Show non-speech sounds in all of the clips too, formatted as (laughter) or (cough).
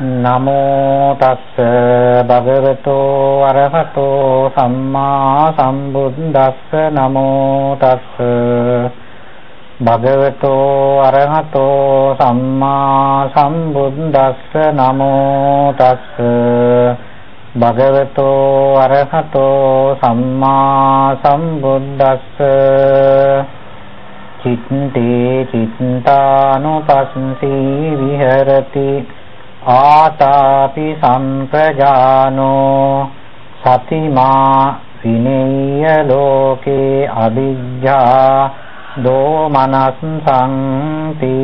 නමෝ තස්ස භගවතෝ අරහතෝ සම්මා සම්බුද්දස්ස නමෝ තස්ස භගවතෝ අරහතෝ සම්මා සම්බුද්දස්ස නමෝ තස්ස භගවතෝ අරහතෝ සම්මා සම්බුද්දස්ස චිත්තේ චිත්තානුපස්සී විහෙරති ආතාපි සම්පජානෝ සතිමා විනේය ලෝකේ අවිජ්ජා දෝමනස්සංති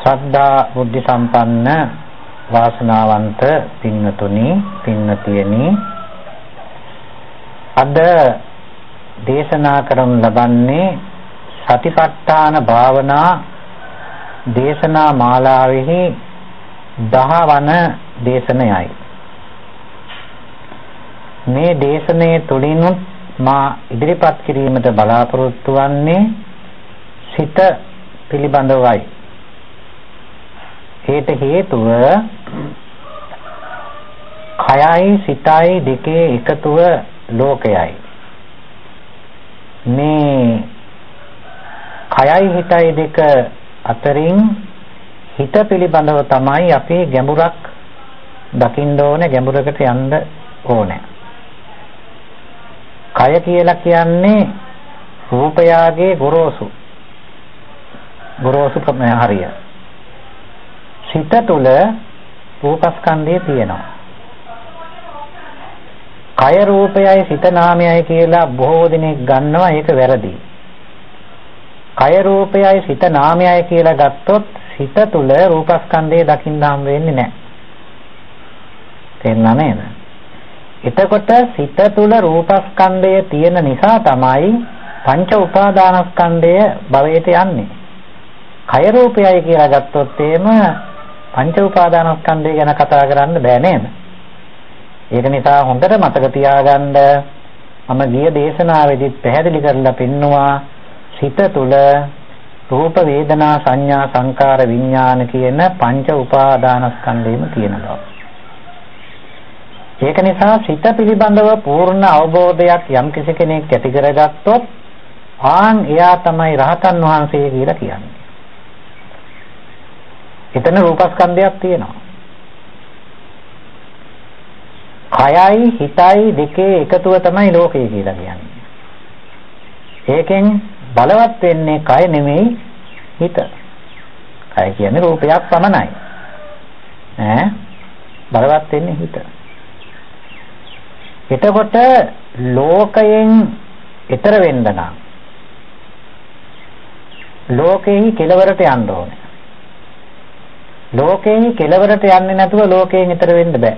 සද්ධා බුද්ධ සම්පන්න වාසනාවන්ත පින්නතුනි පින්නතියනි. අද දේශනා කරනු ලබන්නේ සතිපට්ඨාන භාවනා දේශනා මාලාවෙහි දහවන දේශනයයි. මේ දේශනයේ තුලිනුත් මා ඉදිරිපත් කිරීමට බලාපොරොත්තු වන්නේ සිත පිළිබඳවයි. හේත හේතුව කයයි සිතයි දෙකේ එකතුව ලෝකයයි. මේ කයයි හිතයි දෙක අතරින් හිත පිළිබඳව තමයි අපි ගැඹුරක් දකින්න ඕනේ ගැඹුරකට යන්න ඕනේ. කය කියලා කියන්නේ රූපයාගේ ගොරෝසු ගොරෝසු හරිය. සිත තුළ රූපස්කන්ධය තියෙනවා. කය රූපයයි සිත නාමයයි කියලා බොහෝ දෙනෙක් ගන්නවා ඒක වැරදි. කය රූපයයි සිත නාමයයි කියලා ගත්තොත් සිත තුල රූපස්කන්ධය දකින්න හම් වෙන්නේ නැහැ. තේරුණා නේද? එතකොට සිත තුල රූපස්කන්ධය තියෙන නිසා තමයි පංච උපාදානස්කන්ධය භවයට යන්නේ. කය රූපයයි කියලා ගත්තොත් එහෙම පංච උපාදානස්කන්ධය ගැන කතා කරන්න බෑ නේද? ඒක නිසා හොඳට මතක තියාගන්න මම ගිය දේශනාවේදී පැහැදිලි කරලා පෙන්නවා සිත තුළ රූප වේදනා සංඥා සංකාර විඥාන කියන පංච උපාදානස්කන්ධයම තියෙනවා. ඒක නිසා සිත පිළිබඳව පූර්ණ අවබෝධයක් යම් කෙනෙක් ඇති කරගත්තොත් ආන් එයා තමයි රහතන් වහන්සේ කියලා කියන්නේ. එතන රූපස්කන්ධයක් තියෙනවා. කයයි හිතයි දෙකේ එකතුව තමයි ලෝකය කියලා කියන්නේ. ඒකෙන් බලවත් වෙන්නේ කය නෙමෙයි හිත. කය කියන්නේ රූපයක් පමණයි. ඈ බලවත් වෙන්නේ හිත. එතකොට ලෝකයෙන් ඈතර වෙන්න නම් ලෝකෙහි කෙලවරට යන්න ඕනේ. ලෝකෙහි කෙලවරට යන්නේ නැතුව ලෝකයෙන් ඈතර වෙන්න බෑ.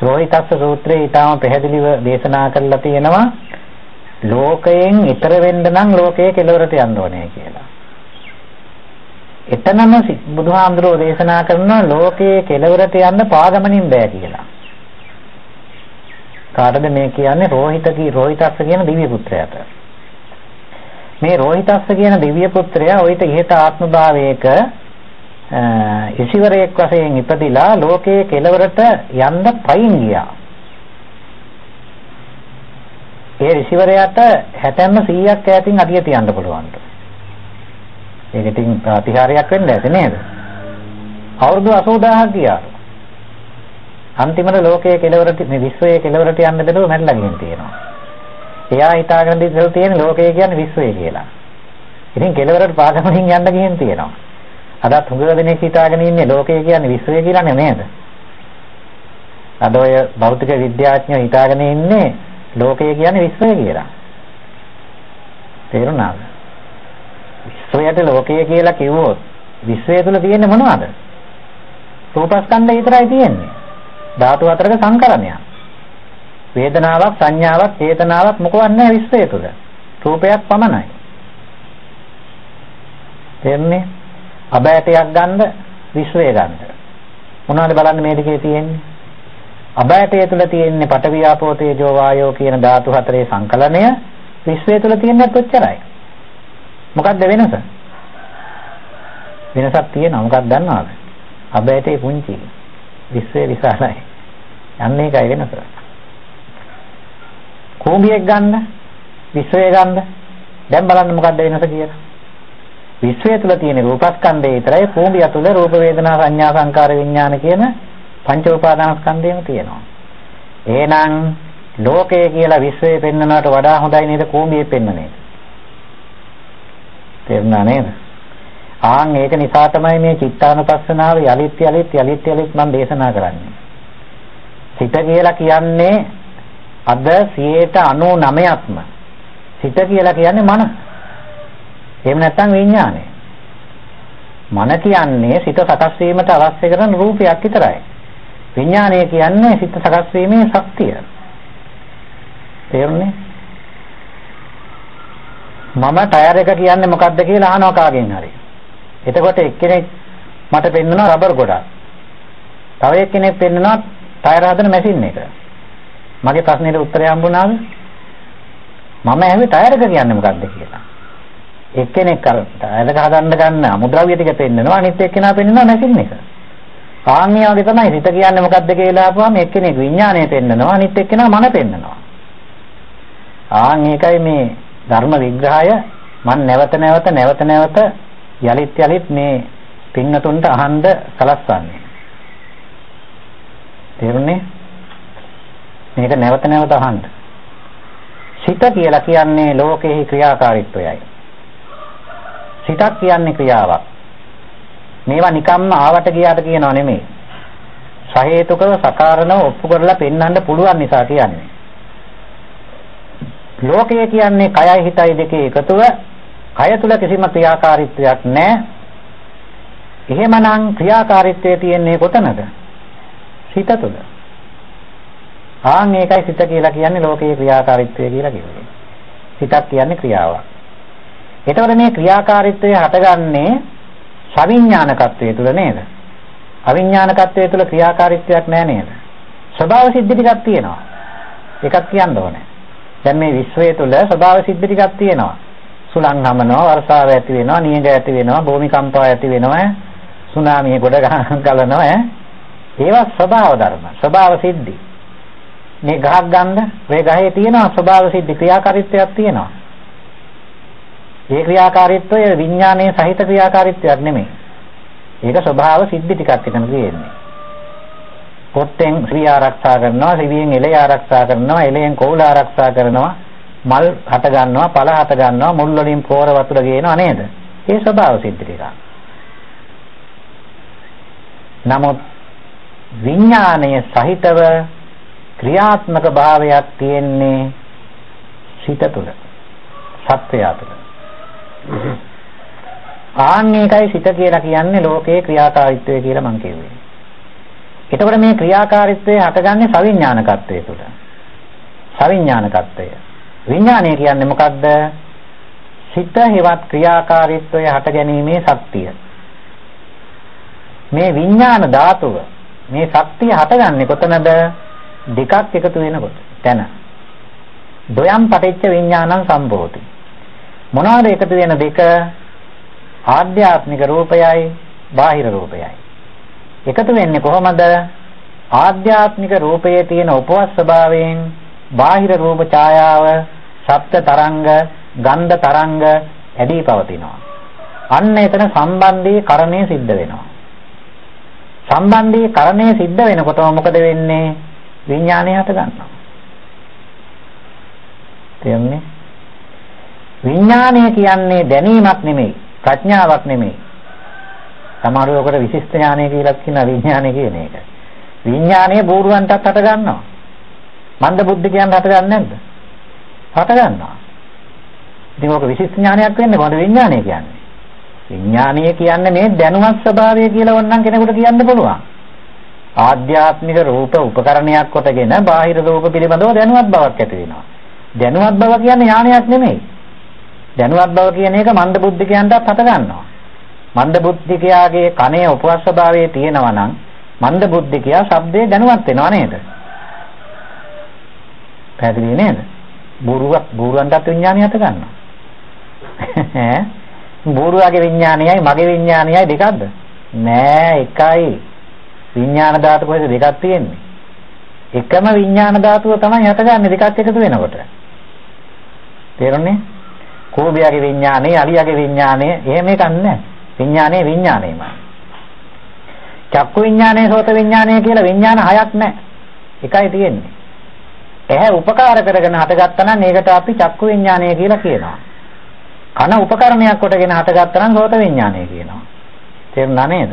රෝහිතස්ස සූත්‍රයේ ඊටාම පැහැදිලිව දේශනා කරලා තියෙනවා ලෝකයෙන් ඈතර වෙන්න නම් ලෝකයේ කෙලවරට යන්න ඕනේ කියලා. එතනම බුදුහාමුදුරෝ දේශනා කරනවා ලෝකයේ කෙලවරට යන්න පාගමනින් බෑ කියලා. කාටද මේ කියන්නේ රෝහිත කී රෝහිතස්ස කියන දිව්‍ය පුත්‍රයාට. මේ රෝහිතස්ස කියන දිව්‍ය පුත්‍රයා ඔయిత ඉහත ආත්ම භාවයක ඉසිවරයෙක් වශයෙන් ඉපදිලා ලෝකයේ කෙලවරට යන්න පයින් ගියා. ඒ ඍෂිවරයාට 60ම 100ක් ඈතින් අඩිය තියන්න පුළුවන්. ඒක ඉතින් ප්‍රතිහාරයක් වෙන්න ඇති නේද? අවුරුදු 80000ක් ගියා. අන්තිමට ලෝකයේ කෙලවරට මේ විශ්වයේ කෙලවරට යන්න බැලුව මැරලා ගිහින් තියෙනවා. එයා හිතාගෙන ඉඳලා තියෙන ලෝකය කියන්නේ විශ්වය කියලා. ඉතින් කෙලවරට පාගමනින් යන්න ගිහින් තියෙනවා. අදත් හුඟ දෙනෙක් හිතාගෙන ඉන්නේ ලෝකය කියන්නේ විශ්වය කියලා නේද? අද ඔය භෞතික විද්‍යාඥයෝ හිතාගෙන ඉන්නේ ලෝකය කියන්නේ විශ්වය කියලා. තේරුණාද? විශ්වයට ලෝකය කියලා කිව්වොත් විශ්වය තුල තියෙන්නේ මොනවද? රූපස්කන්ධය විතරයි තියෙන්නේ. ධාතු හතරක සංකරණයක්. වේදනාවක්, සංඥාවක්, චේතනාවක් මොකවත් නැහැ විශ්වය තුල. රූපයක් පමණයි. තේරුණේ? අබෑටයක් ගන්න විශ්වය ගන්න. මොනවද බලන්න මේ දෙකේ තියෙන්නේ? අබෑටය තුල තියෙන්නේ පඨවි ආපෝ තේජෝ වායෝ කියන ධාතු හතරේ සංකලනය විශ්වය තුල තියෙනත් ඔච්චරයි. මොකක්ද වෙනස? වෙනසක් තියෙනවා. මොකක්ද දන්නවද? අබෑටේ පුංචි. විශ්වය විශාලයි. යන්න ඒකයි වෙනස. කූඹියක් ගන්න විශ්වය ගන්න දැන් බලන්න මොකක්ද වෙනස කියලා. විශ්වය තුල තියෙන රූපස්කන්ධය විතරයි කූඹිය තුල රූප වේදනා සංඥා සංකාර විඥාන කියන පංච උපාදානස්කන්ධයම තියෙනවා. එහෙනම් ලෝකය කියලා විශ්වය පෙන්වනවට වඩා හොඳයි නේද කූඹියේ පෙන්වන එක. තේරුණා නේද? ආන් ඒක නිසා තමයි මේ චිත්තානුපස්සනාව යලිත් යලිත් යලිත් යලිත් මම දේශනා කරන්නේ. සිත කියලා කියන්නේ අද 99%ක්ම සිත කියලා කියන්නේ මන. එහෙම නැත්නම් විඥානය. මන කියන්නේ සිත සකස් වීමට අවශ්‍ය කරන රූපයක් විතරයි. විඥානය කියන්නේ සිත සකස් වීමේ ශක්තිය. තේරුණේ? මම ටයර් එක කියන්නේ මොකද්ද කියලා අහනවා කාගෙන් හරි. එතකොට එක්කෙනෙක් මට පෙන්වනවා රබර් ගොඩක්. තව එක්කෙනෙක් පෙන්වනවා ටයර් හදන මැෂින් එක. මගේ ප්‍රශ්නෙට උත්තරය හම්බුණාද? මම ඇහුවේ ටයර් එක කියන්නේ මොකද්ද කියලා. එක්කෙනෙක් අර ටයර් එක හදන්න ගන්න අමුද්‍රව්‍ය ටික පෙන්නනවා අනිත් එක්කෙනා පෙන්නනවා මැෂින් එක. ආන්නේ වගේ තමයි හිත කියන්නේ මොකද්ද කියලා අහපුවාම එක්කෙනෙක් විඥාණය පෙන්නනවා අනිත් එක්කෙනා මන පෙන්නනවා. ආන් ඒකයි මේ ධර්ම විග්‍රහය මම නැවත නැවත නැවත නැවත යලිත් යලිත් මේ පින්නතුන්ට අහන්න සලස්වන්නේ. තේරුණේ? මේක නැවත නැවත අහන්න. සිත කියලා කියන්නේ ලෝකෙහි ක්‍රියාකාරීත්වයයි. සිතක් කියන්නේ ක්‍රියාවක්. මේවා නිකම්ම ආවට ගියාට කියනව නෙමෙයි. සහේතුකව සකාරණව ඔප්පු කරලා පෙන්වන්න පුළුවන් නිසා කියන්නේ. ලෝකය කියන්නේ කයයි හිතයි දෙකේ එකතුව කය තුල කිසිම ක්‍රියාකාරීත්වයක් නැහැ. එහෙමනම් ක්‍රියාකාරීත්වය තියෙන්නේ කොතනද? සිත තුළ. ආන් ඒකයි සිත කියලා කියන්නේ ලෝකයේ ක්‍රියාකාරීත්වය කියලා කියන්නේ. සිතක් කියන්නේ ක්‍රියාවක්. එතකොට මේ ක්‍රියාකාරීත්වය හටගන්නේ සවිඥානිකත්වයේ තුල නේද? අවිඥානිකත්වයේ තුල ක්‍රියාකාරීත්වයක් නැහැ නේද? ස්වභාව සිද්ධි ටිකක් තියෙනවා. එකක් කියන්න ඕනේ. දැන් මේ විශ්වය තුල ස්වභාව සිද්ධි ටිකක් තියෙනවා. සුළං හමනවා, වර්ෂාව ඇති වෙනවා, නියඟ ඇති වෙනවා, භූමිකම්පාව ඇති වෙනවා, සුනාමිය ගොඩ (laughs) ගලනවා ඈ. ඒවා ස්වභාව ධර්ම, ස්වභාව සිද්ධි. මේ ගහක් ගන්න, මේ ගහේ තියෙනවා ස්වභාව සිද්ධි ක්‍රියාකාරීත්වයක් තියෙනවා. ඒ ක්‍රියාකාරීත්වය විඥානයේ සහිත ක්‍රියාකාරීත්වයක් නෙමෙයි. ඒක ස්වභාව සිද්ධි ටිකක් එතන තියෙන්නේ. පොත්තෙන් ශ්‍රී ආරක්ෂා කරනවා, ශ්‍රීයෙන් එළය ආරක්ෂා කරනවා, එළයෙන් කෝල ආරක්ෂා කරනවා, මල් හට ගන්නවා, පළ හට ගන්නවා, මුල් වලින් පෝර වතුර ගේනවා නේද? ඒ ස්වභාව සිද්ධි ටික. නමුත් විඥානයේ සහිතව ක්‍රියාත්මක භාවයක් තියෙන්නේ සිත තුළ. සත්වයා තුළ. ආන්නේකයි සිත කියලා කියන්නේ ලෝකේ ක්‍රියාකාරීත්වය කියලා මම කියුවේ. එතකොට මේ ක්‍රියාකාරීත්වය හටගන්නේ සවිඥානිකත්වයේ තුල. සවිඥානිකත්වය. විඥානය කියන්නේ මොකද්ද? සිත හේවත් ක්‍රියාකාරීත්වය හට ගැනීමේ ශක්තිය. මේ විඥාන ධාතුව මේ ශක්තිය හටගන්නේ කොතනද? දෙකක් එකතු වෙනකොට. තැන. දොයම් පටිච්ච විඥානං සම්භෝති. මොනවාද එකතු වෙන දෙක? ආධ්‍යාත්මික රූපයයි බාහිර රූපයයි. එකතු වෙන්නේ කොහොමද? ආධ්‍යාත්මික රූපයේ තියෙන උපවස් ස්වභාවයෙන් බාහිර රූප ඡායාව, ශබ්ද තරංග, ගන්ධ තරංග ඇදී පවතිනවා. අන්න එතන සම්බන්ධී කරණය සිද්ධ වෙනවා. සම්බන්ධී කරණය සිද්ධ වෙනකොටම මොකද වෙන්නේ? විඥානය හට ගන්නවා. තේරුණේ? විඥානය කියන්නේ දැනීමක් නෙමෙයි, ප්‍රඥාවක් නෙමෙයි. සමහර වෙලාවට විශිෂ්ට ඥානය කියලා කියන විඥානය කියන එක. විඥානය බෝරුවන්ටත් හට ගන්නවා. මන්ද බුද්ධිකයන්ට හට ගන්නෑ නැද්ද? හට ගන්නවා. ඉතින් ඕක විශිෂ්ට ඥානයක් වෙන්නේ මොකද විඥානය කියන්නේ? විඥානීය කියන්නේ මේ දැනුමත් ස්වභාවය කියලා ඕනනම් කෙනෙකුට කියන්න පුළුවන්. ආධ්‍යාත්මික රූප උපකරණයක් කොටගෙන බාහිර රූප පිළිබඳව දැනුවත් බවක් ඇති වෙනවා. දැනුවත් බව කියන්නේ ඥානයක් නෙමෙයි. දැනුවත් බව කියන එක මන්ද බුද්ධිකයන්ටත් හට ගන්නවා. මන්ද බුද්ධිකයාගේ කනේ උපවාස ස්වභාවයේ තියෙනවා නම් මන්ද බුද්ධිකයා ශබ්දේ දැනුවත් වෙනවා නේද? පැහැදිලි නේද? බොරුවක් බොරුවන්ටත් විඥානය හට ගන්නවා. (laughs) බෝරුවාගේ විඥානයයි මගේ විඥානයයි දෙකක්ද? නෑ එකයි. විඥාන ධාතු කොහෙද දෙකක් තියෙන්නේ? එකම විඥාන ධාතුව තමයි හටගන්නේ දෙකක් එකතු වෙනකොට. තේරුණේ? කෝබියාගේ විඥානේ, අලියාගේ විඥානේ එහෙම එකක් නැහැ. විඥානේ විඥානේමයි. චක්කු විඥානේ, සෝත විඥානේ කියලා විඥාන හයක් නැහැ. එකයි තියෙන්නේ. ඇහැ උපකාර කරගෙන හටගත්තා නම් ඒකට අපි චක්කු විඥානය කියලා කියනවා. කන උපකරණයක් කොටගෙන හටගත්තා නම් සෝත විඥානය කියනවා. තේරුණා නේද?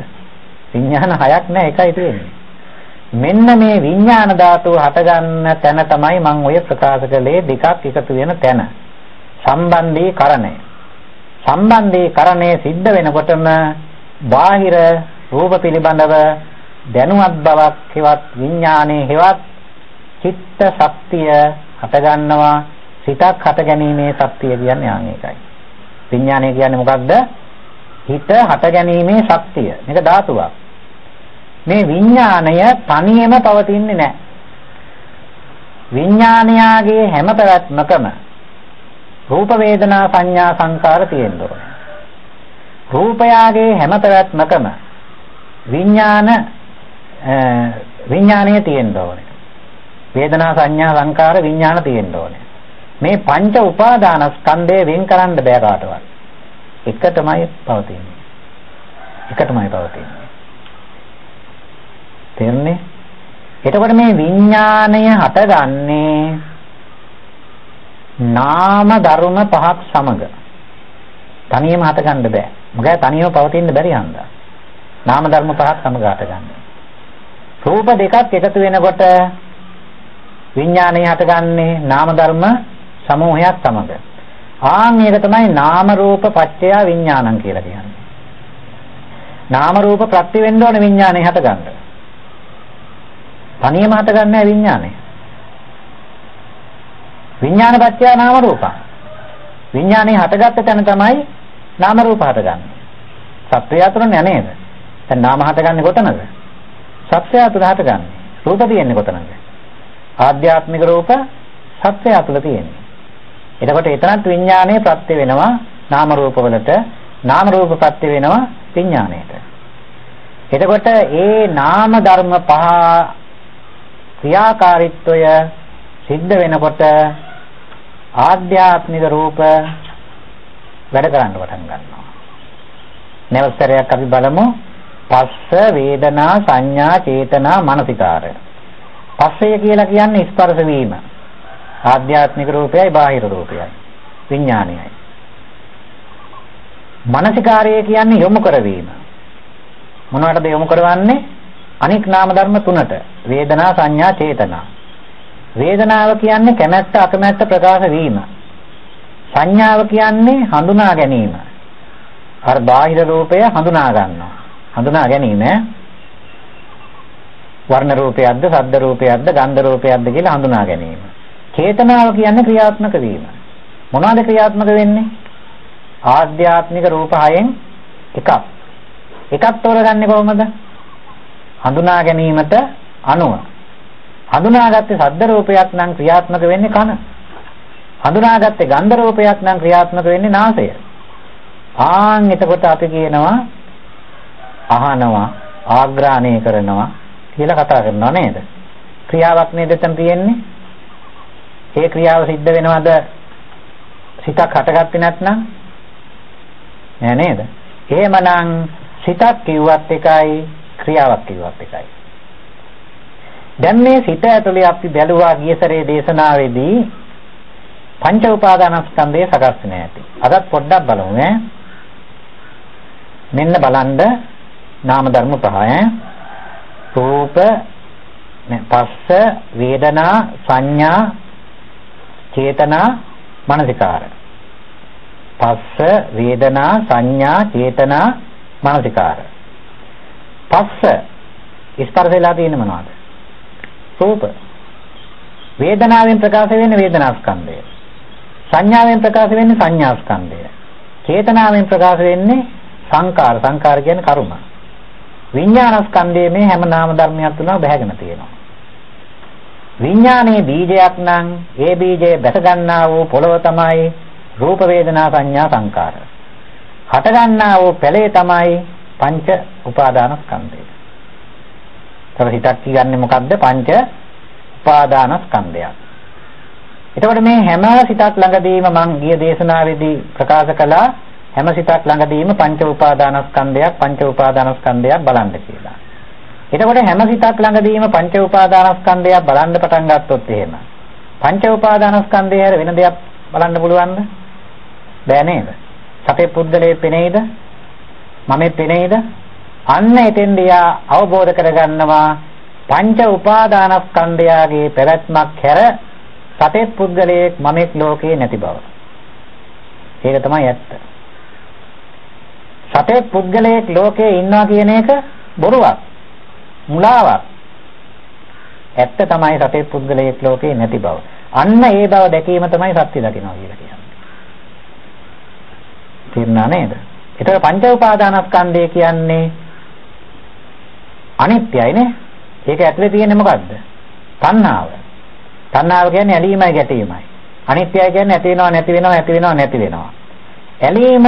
විඥාන හයක් නැහැ එකයි තියෙන්නේ. මෙන්න මේ විඥාන ධාතුව හටගන්න තැන තමයි මම ඔය ප්‍රකාශ කළේ දෙකක් එකතු වෙන තැන. සම්බන්ධීකරණය. සම්බන්ධීකරණය සිද්ධ වෙනකොටම බාහිර රූප පිළිබඳව දැනුවත් බවක් හෙවත් විඥානයේ හෙවත් චිත්ත ශක්තිය හටගන්නවා සිතක් හට ගැනීමේ ශක්තිය කියන්නේ ආන් ඒකයි. විඥානය කියන්නේ මොකක්ද? හිත හට ගැනීමේ ශක්තිය. මේක ධාතුවක්. මේ විඥාණය තනියම පවතින්නේ නැහැ. විඥානයාගේ හැම පැවැත්මකම රූප වේදනා සංඥා සංකාර තියෙන්න ඕනේ. රූපයාගේ හැම පැවැත්මකම විඥාන විඥානය තියෙන්න ඕනේ. වේදනා සංඥා සංකාර විඥාන තියෙන්න ඕනේ. මේ පංච උපාදානස්කන්ධය වෙන් කරන්න බෑ කාටවත්. එක තමයි පවතින්නේ. එක තමයි පවතින්නේ. තේරුණේ? එතකොට මේ විඥාණය හටගන්නේ නාම ධර්ම පහක් සමග. තනියම හටගන්න බෑ. මොකද තනියම පවතින්න බැරි හන්දා. නාම ධර්ම පහක් සමග හටගන්නේ. රූප දෙකක් එකතු වෙනකොට විඥාණය හටගන්නේ නාම ධර්ම සමූහයක් සමග. ආන් මේක තමයි නාම රූප පත්‍ය විඥානං කියලා කියන්නේ. නාම රූප ප්‍රත්‍ය වෙන්න ඕනේ විඥාණය හටගන්න. තනියම හටගන්නේ විඥානය. විඥාන පත්‍ය නාම රූප. විඥානේ හටගත්ත තැන තමයි නාම රූප හටගන්නේ. සත්‍යය අතුර නේද? දැන් නාම හටගන්නේ කොතනද? සත්‍යය අතුර හටගන්නේ. රූප තියෙන්නේ කොතනද? ආධ්‍යාත්මික රූප සත්‍යය අතුර තියෙන්නේ. එතකොට එතනත් විඥානයේ ප්‍රත්‍ය වෙනවා නාම රූප වලට නාම රූප ප්‍රත්‍ය වෙනවා විඥාණයට. එතකොට ඒ නාම ධර්ම පහ ක්‍රියාකාරීත්වය සිද්ධ වෙනකොට ආධ්‍යාත්මික රූප වැඩ කරන්න පටන් ගන්නවා. නැවතරයක් අපි බලමු පස්ස වේදනා සංඥා චේතනා මනසිකාරය. පස්සය කියලා කියන්නේ ස්පර්ශ වීම. ආධ්‍යාත්මික රූපයයි බාහිර රූපයයි. විඥානයයි. මනසිකාරය කියන්නේ යොමු කරවීම. මොනවටද යොමු කරවන්නේ? අනික් නාම ධර්ම තුනට වේදනා සංඥා චේතනා වේදනාව කියන්නේ කැමැත්ත අකමැත්ත ප්‍රකාශ වීම. සංඥාව කියන්නේ හඳුනා ගැනීම. අර බාහිර රූපය හඳුනා ගන්නවා. හඳුනා ගැනීම. වර්ණ රූපයක්ද ශබ්ද රූපයක්ද ගන්ධ රූපයක්ද කියලා හඳුනා ගැනීම. චේතනාව කියන්නේ ක්‍රියාත්මක වීම. මොනවද ක්‍රියාත්මක වෙන්නේ? ආධ්‍යාත්මික රූප හයෙන් එකක්. එකක් තෝරගන්නේ කොහොමද? හඳුනා ගැනීමට අනුව. හඳුනාගත්තේ සද්ද රූපයක් නම් ක්‍රියාත්මක වෙන්නේ කන. හඳුනාගත්තේ ගන්ධ රූපයක් නම් ක්‍රියාත්මක වෙන්නේ නාසය. ආන් එතකොට අපි කියනවා අහනවා ආග්‍රහණය කරනවා කියලා කතා කරනවා නේද? ක්‍රියාවක් නේද එතන තියෙන්නේ? ඒ ක්‍රියාව සිද්ධ වෙනවද සිතක් හටගත්තේ නැත්නම්? නෑ නේද? එහෙමනම් සිතක් කිව්වත් එකයි ක්‍රියාවක් කිව්වත් එකයි. දැන් මේ සිත ඇතුලේ අපි බැලුවා ගිය සැරේ දේශනාවේදී පංච උපාදානස්කන්ධය සකස් වෙන ඇති. අදත් පොඩ්ඩක් බලමු ඈ. මෙන්න බලන්න නාම ධර්ම පහ ඈ. රූප පස්ස වේදනා සංඥා චේතනා මනසිකාර. පස්ස වේදනා සංඥා චේතනා මනසිකාර. පස්ස ස්පර්ශ වෙලා තියෙන්නේ මොනවද? රූප. වේදනාවෙන් ප්‍රකාශ වෙන්නේ වේදනා ස්කන්ධය. සංඥාවෙන් ප්‍රකාශ වෙන්නේ සංඥා ස්කන්ධය. චේතනාවෙන් ප්‍රකාශ වෙන්නේ සංකාර. සංකාර කියන්නේ කර්ම. විඥාන ස්කන්ධයේ මේ හැම නාම ධර්මයක් තුනම බැහැගෙන තියෙනවා. විඥානයේ බීජයක් නම් ඒ බීජය බැස ගන්නා වූ පොළව තමයි රූප වේදනා සංඥා සංකාර. හටගන්නා වූ පැලේ තමයි පංච උපාදානස්කන්ධය. තව හිතක් කියන්නේ මොකද්ද? පංච උපාදානස්කන්ධයක්. එතකොට මේ හැම සිතක් ළඟදීම මම ගිය දේශනාවේදී ප්‍රකාශ කළා හැම සිතක් ළඟදීම පංච උපාදානස්කන්ධයක් පංච උපාදානස්කන්ධයක් බලන්න කියලා. එතකොට හැම සිතක් ළඟදීම පංච උපාදානස්කන්ධයක් බලන්න පටන් ගත්තොත් එහෙම පංච උපාදානස්කන්ධය හැර වෙන දෙයක් බලන්න පුළුවන්ද? බෑ නේද? සතේ පුද්ගලයේ පෙනෙයිද? මමේ පෙනෙයිද? අන්න එතෙන්දී අවබෝධ කරගන්නවා පංච උපාදානස්කන්ධයගේ පැවැත්මක් හැර සතේ පුද්ගලයෙක් මමෙක් ලෝකේ නැති බව. ඒක තමයි ඇත්ත. සතේ පුද්ගලයෙක් ලෝකේ ඉන්නවා කියන එක බොරුවක්. මුලාවක්. ඇත්ත තමයි සතේ පුද්ගලයෙක් ලෝකේ නැති බව. අන්න ඒ බව දැකීම තමයි සත්‍ය දකිනවා කියලා කියන්නේ. තේරුණා නේද? ඒතර පංච උපාදානස්කන්ධය කියන්නේ අනිත්‍යයි නේ. ඒක ඇතුලේ තියෙන්නේ මොකද්ද? තණ්හාව. තණ්හාව කියන්නේ ඇලීමයි ගැටීමයි. අනිත්‍යයි කියන්නේ ඇති වෙනවා නැති වෙනවා ඇති වෙනවා නැති වෙනවා. ඇලීම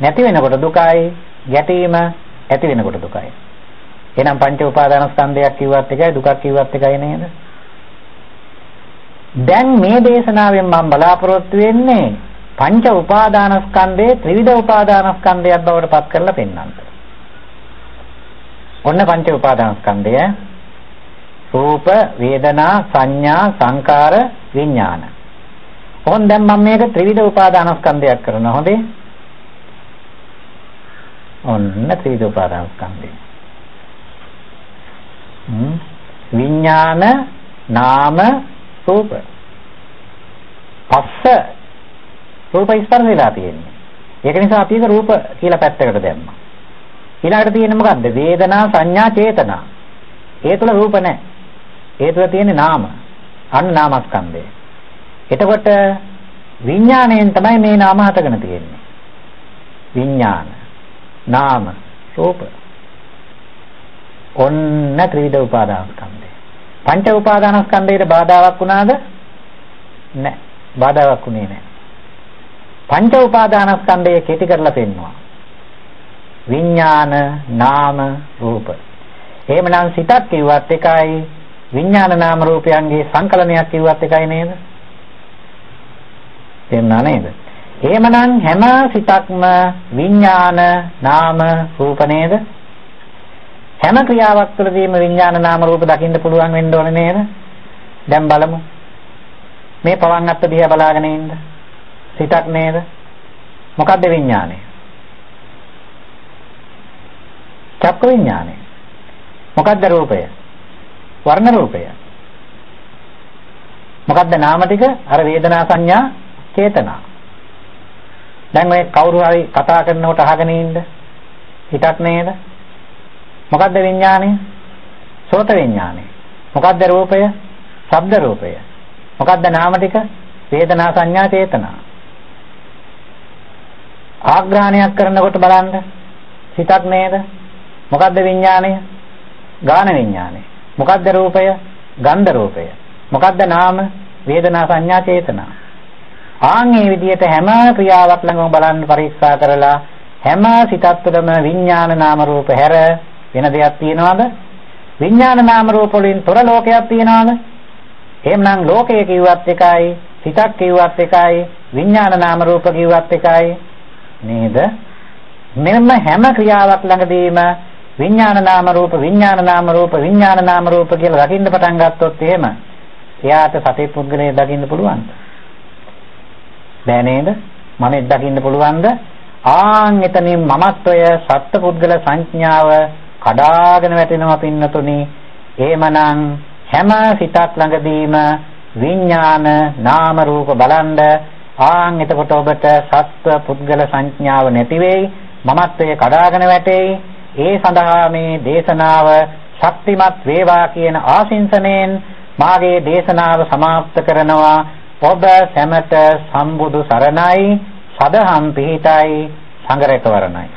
නැති වෙනකොට දුකයි, ගැටීම ඇති වෙනකොට දුකයි. එහෙනම් පංච උපාදානස්කන්ධයක් කිව්වත් එකයි දුකක් කිව්වත් එකයි නේද? දැන් මේ දේශනාවෙන් මම බලාපොරොත්තු වෙන්නේ පංච උපාදානස්කන්ධේ ත්‍රිවිධ උපාදානස්කන්ධයක් බවට පත් කරලා පෙන්වන්න. ඔන්න පංච උපාදානස්කන්ධය රූප, වේදනා, සංඥා, සංකාර, විඥාන. ඕන් දැන් මම මේක ත්‍රිවිධ උපාදානස්කන්ධයක් කරනවා හොඳේ. ඔන්න ත්‍රිවිධ උපාදානස්කන්ධය. විඥාන නාම රූප පස්ස රූප ස්පර්ශ වෙලා තියෙන්නේ. ඒක නිසා අපි ඒක රූප කියලා පැත්තකට දැම්මා. ඊළඟට තියෙන්නේ මොකද්ද? වේදනා සංඥා චේතනා. ඒ තුල රූප නැහැ. ඒ තුල තියෙන්නේ නාම. අන්න නාමස්කන්ධය. එතකොට විඥාණයෙන් තමයි මේ නාම හටගෙන තියෙන්නේ. විඥාන නාම රූප ඔන්න ත්‍රිවිධ උපාදානස්කන්ධය. පංච උපාදානස්කන්ධයට බාධාවක් වුණාද? නැහැ. බාධාවක් වුණේ නැහැ. පංච උපාදානස්කන්ධය කෙටි කරලා පෙන්නවා. විඥාන නාම රූප. එහෙමනම් සිතක් කිව්වත් එකයි විඥාන නාම රූපයන්ගේ සංකලනයක් කිව්වත් එකයි නේද? තේරුණා නේද? එහෙමනම් හැම සිතක්ම විඥාන නාම රූප නේද? හැම ක්‍රියාවක් තුළදීම විඥාන නාම රූප දකින්න පුළුවන් වෙන්න ඕනේ නේද? දැන් බලමු. මේ පවන් අත්ත දිහා බලාගෙන ඉන්න. සිතක් නේද? මොකද්ද විඥානය? චක්ක විඥානය. මොකද්ද රූපය? වර්ණ රූපය. මොකද්ද නාම ටික? අර වේදනා සංඥා චේතනා. දැන් මේ කවුරු හරි කතා කරනකොට අහගෙන ඉන්න හිතක් නේද? මොකද්ද විඥානය? සෝත විඥානය. මොකද්ද රූපය? ශබ්ද රූපය. මොකද්ද නාම ටික? වේදනා සංඥා චේතනා. ආග්‍රහණයක් කරනකොට බලන්න සිතක් නේද? මොකද්ද විඥානය? ගාන විඥානය. මොකද්ද රූපය? ගන්ධ රූපය. මොකද්ද නාම? වේදනා සංඥා චේතනා. ආන් මේ විදිහට හැම ක්‍රියාවක් ළඟම බලන්න පරීක්ෂා කරලා හැම සිතක් තුළම විඥාන නාම රූප හැර වෙන දෙයක් තියනවද? විඥාන නාම රූප වලින් තොර ලෝකයක් තියනවද? එහෙමනම් ලෝකය කිව්වත් එකයි, සිතක් කිව්වත් එකයි, විඥාන නාම රූප කිව්වත් එකයි නේද? මෙන්න හැම ක්‍රියාවක් ළඟදීම විඥාන නාම රූප විඥාන නාම රූප විඥාන නාම රූප කියලා දකින්න පටන් ගත්තොත් එහෙම එයාට සතේ පුද්ගලයෙක් දකින්න පුළුවන්ද? බෑ නේද? මමෙක් දකින්න පුළුවන්ද? ආන් එතනින් මමත්වය සත්පුද්ගල සංඥාව කඩාගෙන වැටෙනවා පින්නතුනි. එහෙමනම් හැම සිතක් ළඟදීම විඥාන නාම රූප බලන්ඩ ආන් එතකොට ඔබට සත්ව පුද්ගල සංඥාව නැති වෙයි මමත්වයේ කඩාගෙන වැටෙයි ඒ සඳහා මේ දේශනාව ශක්තිමත් වේවා කියන ආශිංසනයෙන් මාගේ දේශනාව સમાપ્ત කරනවා ඔබ සැමට සම්බුදු සරණයි සදහම් පිහිටයි සංගරේක වරණයි